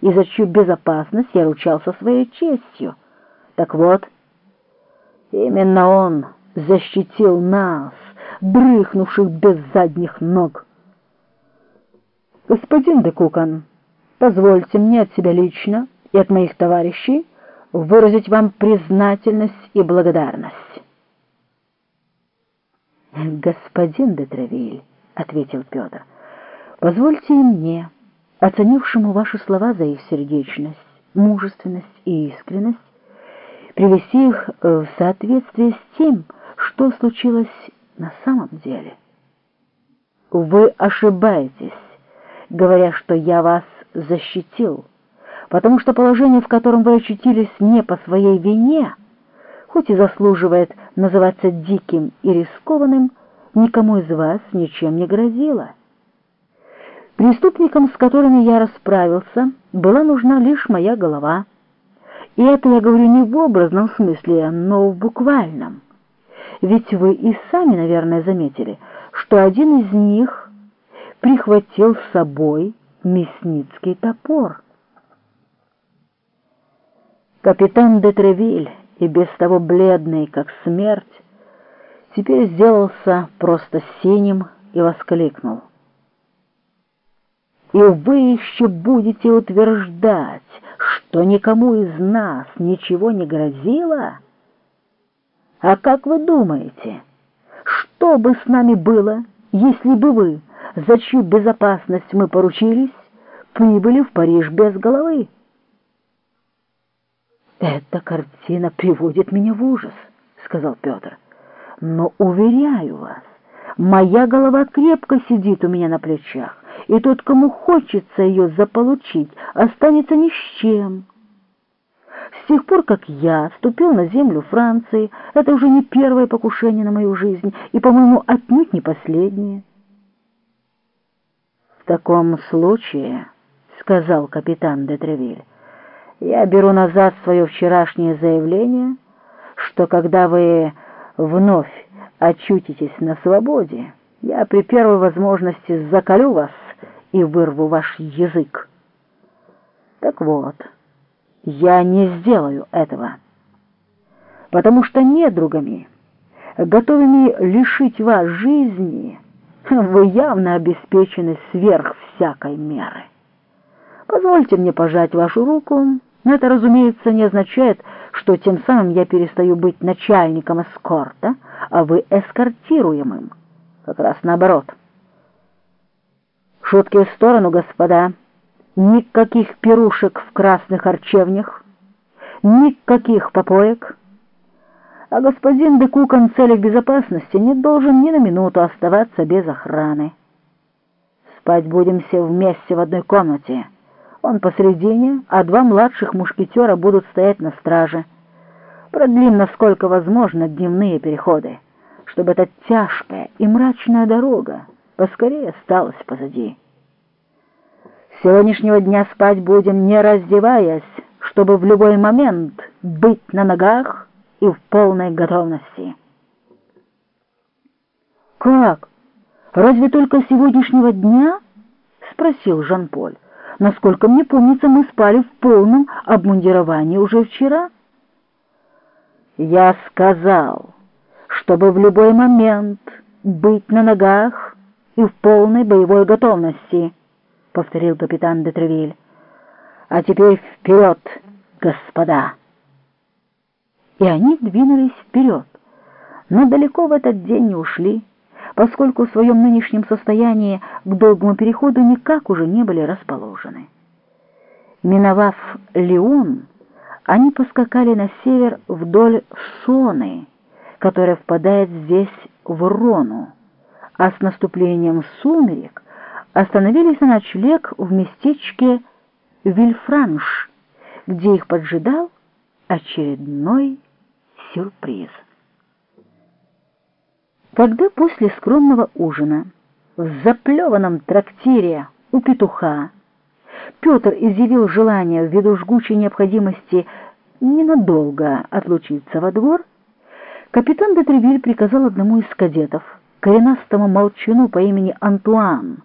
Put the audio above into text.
и за чью безопасность я ручался своей честью. Так вот, именно он защитил нас, дрыхнувших без задних ног. Господин де Кукан, позвольте мне от себя лично и от моих товарищей выразить вам признательность и благодарность. «Господин де Тревиль», — ответил Петр, — «позвольте и мне, оценившему ваши слова за их сердечность, мужественность и искренность, привести их в соответствие с тем, что случилось на самом деле. Вы ошибаетесь, говоря, что я вас защитил, потому что положение, в котором вы очутились не по своей вине, хоть и заслуживает называться диким и рискованным, никому из вас ничем не грозило. Преступникам, с которыми я расправился, была нужна лишь моя голова. И это я говорю не в образном смысле, но в буквальном. Ведь вы и сами, наверное, заметили, что один из них прихватил с собой мясницкий топор. Капитан де Тревиль, и без того бледный, как смерть, теперь сделался просто синим и воскликнул. «И вы еще будете утверждать, что никому из нас ничего не грозило?» А как вы думаете, что бы с нами было, если бы вы, за чью безопасность мы поручились, прибыли в Париж без головы? «Эта картина приводит меня в ужас», — сказал Петр. «Но, уверяю вас, моя голова крепко сидит у меня на плечах, и тот, кому хочется ее заполучить, останется ни с чем». С тех пор, как я ступил на землю Франции, это уже не первое покушение на мою жизнь и, по-моему, отнюдь не последнее. «В таком случае, — сказал капитан де Тревиль, — я беру назад свое вчерашнее заявление, что когда вы вновь очутитесь на свободе, я при первой возможности заколю вас и вырву ваш язык. Так вот... Я не сделаю этого, потому что недругами, готовыми лишить вас жизни, вы явно обеспечены сверх всякой меры. Позвольте мне пожать вашу руку, но это, разумеется, не означает, что тем самым я перестаю быть начальником эскорта, а вы эскортируемым. Как раз наоборот. Шутки в сторону, господа. Никаких пирушек в красных харчевнях, никаких попоек. А господин де Кукан в целях безопасности не должен ни на минуту оставаться без охраны. Спать будем все вместе в одной комнате. Он посредине, а два младших мушкетера будут стоять на страже. Продлим, насколько возможно, дневные переходы, чтобы эта тяжкая и мрачная дорога поскорее осталась позади сегодняшнего дня спать будем, не раздеваясь, чтобы в любой момент быть на ногах и в полной готовности. «Как? Разве только сегодняшнего дня?» — спросил Жан-Поль. «Насколько мне помнится, мы спали в полном обмундировании уже вчера». «Я сказал, чтобы в любой момент быть на ногах и в полной боевой готовности» повторил капитан де Тревиль. «А теперь вперед, господа!» И они двинулись вперед, но далеко в этот день не ушли, поскольку в своем нынешнем состоянии к долгому переходу никак уже не были расположены. Миновав Леон, они поскакали на север вдоль Соны, которая впадает здесь в Рону, а с наступлением сумерек остановились на ночлег в местечке Вильфранш, где их поджидал очередной сюрприз. Когда после скромного ужина в заплеванном трактире у петуха Петр изъявил желание ввиду жгучей необходимости ненадолго отлучиться во двор, капитан де Тревиль приказал одному из кадетов, коренастому молчану по имени Антуан,